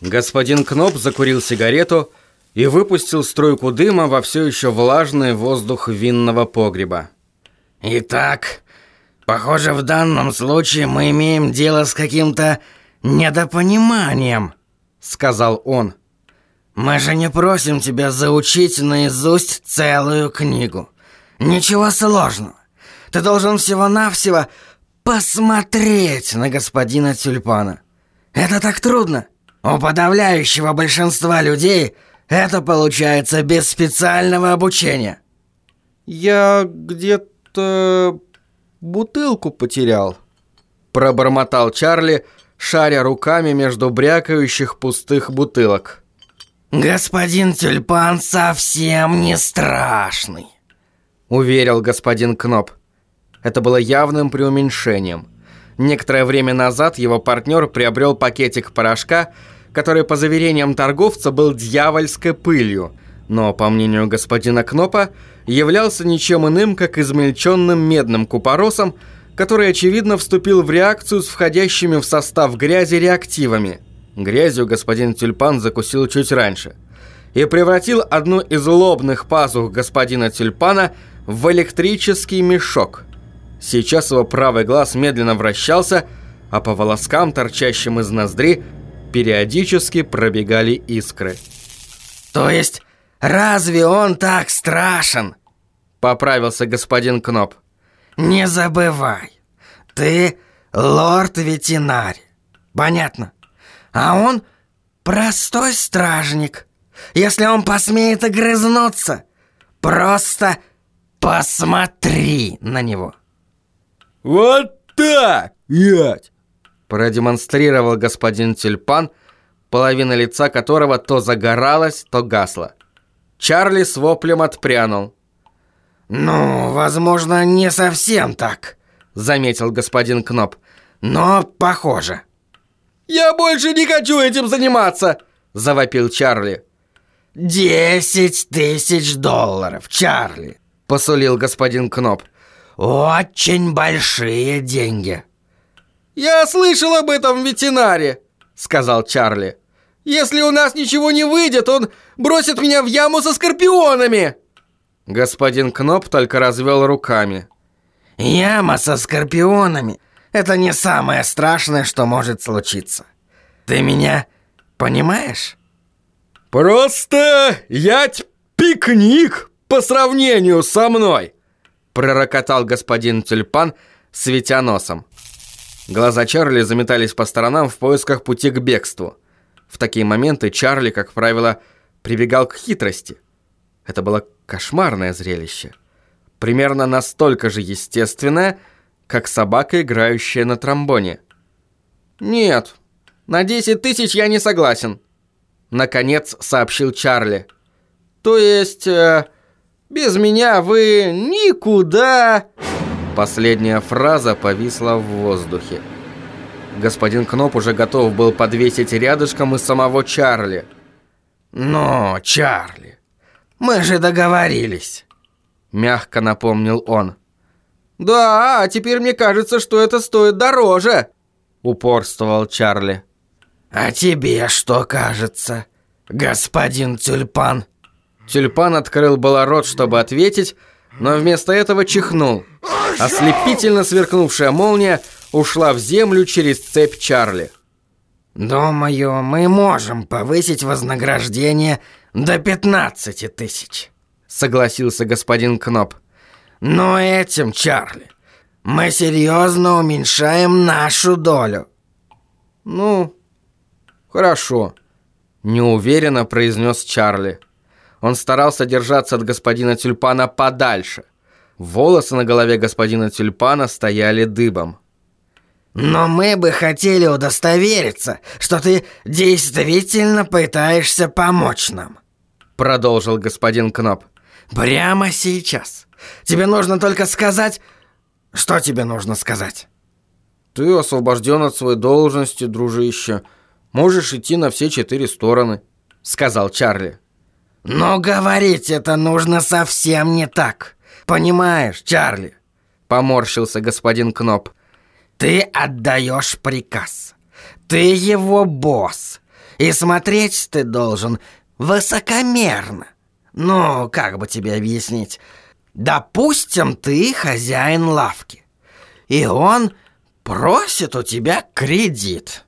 Господин Кноп закурил сигарету и выпустил струйку дыма во все еще влажный воздух винного погреба. «Итак, похоже, в данном случае мы имеем дело с каким-то недопониманием», — сказал он. «Мы же не просим тебя заучить наизусть целую книгу. Ничего сложного. Ты должен всего-навсего посмотреть на господина Тюльпана. Это так трудно. У подавляющего большинства людей это получается без специального обучения. Я где-то бутылку потерял. Пробормотал Чарли, шаря руками между брякающих пустых бутылок. «Господин Тюльпан совсем не страшный», — уверил господин Кноп. Это было явным преуменьшением. Некоторое время назад его партнер приобрел пакетик порошка, который, по заверениям торговца, был дьявольской пылью, но, по мнению господина Кнопа, являлся ничем иным, как измельченным медным купоросом, который, очевидно, вступил в реакцию с входящими в состав грязи реактивами. Грязью господин Тюльпан закусил чуть раньше и превратил одну из лобных пазух господина Тюльпана в электрический мешок – Сейчас его правый глаз медленно вращался, а по волоскам, торчащим из ноздри, периодически пробегали искры. «То есть, разве он так страшен?» Поправился господин Кноп. «Не забывай, ты лорд-ветеринарий. Понятно. А он простой стражник. Если он посмеет огрызнуться, просто посмотри на него». «Вот так, ять!» Продемонстрировал господин Тюльпан, половина лица которого то загоралась, то гасла. Чарли с воплем отпрянул. «Ну, возможно, не совсем так», — заметил господин Кноп. «Но похоже». «Я больше не хочу этим заниматься!» — завопил Чарли. «Десять тысяч долларов, Чарли!» — посулил господин Кноп. «Очень большие деньги». «Я слышал об этом ветеринаре», — сказал Чарли. «Если у нас ничего не выйдет, он бросит меня в яму со скорпионами». Господин Кноп только развел руками. «Яма со скорпионами — это не самое страшное, что может случиться. Ты меня понимаешь?» «Просто ять пикник по сравнению со мной!» Пророкотал господин Тюльпан, светя носом. Глаза Чарли заметались по сторонам в поисках пути к бегству. В такие моменты Чарли, как правило, прибегал к хитрости. Это было кошмарное зрелище. Примерно настолько же естественное, как собака, играющая на тромбоне. «Нет, на 10 тысяч я не согласен», — наконец сообщил Чарли. «То есть...» э, без меня вы никуда...» Последняя фраза повисла в воздухе. Господин Кноп уже готов был подвесить рядышком и самого Чарли. «Но, Чарли, мы же договорились», — мягко напомнил он. «Да, а теперь мне кажется, что это стоит дороже», — упорствовал Чарли. «А тебе что кажется, господин Тюльпан?» Тюльпан открыл было рот, чтобы ответить, но вместо этого чихнул. Ослепительно сверкнувшая молния ушла в землю через цепь Чарли. «Думаю, мы можем повысить вознаграждение до 15 тысяч», — согласился господин Кноп. «Но этим, Чарли, мы серьезно уменьшаем нашу долю». «Ну, хорошо», — неуверенно произнес Чарли. Он старался держаться от господина Тюльпана подальше. Волосы на голове господина Тюльпана стояли дыбом. «Но мы бы хотели удостовериться, что ты действительно пытаешься помочь нам», продолжил господин Кноп. «Прямо сейчас. Тебе нужно только сказать... Что тебе нужно сказать?» «Ты освобожден от своей должности, дружище. Можешь идти на все четыре стороны», — сказал Чарли. Но говорить это нужно совсем не так. Понимаешь, Чарли? Поморщился господин Кноп. Ты отдаешь приказ. Ты его босс. И смотреть ты должен высокомерно. Ну, как бы тебе объяснить? Допустим, ты хозяин лавки, и он просит у тебя кредит.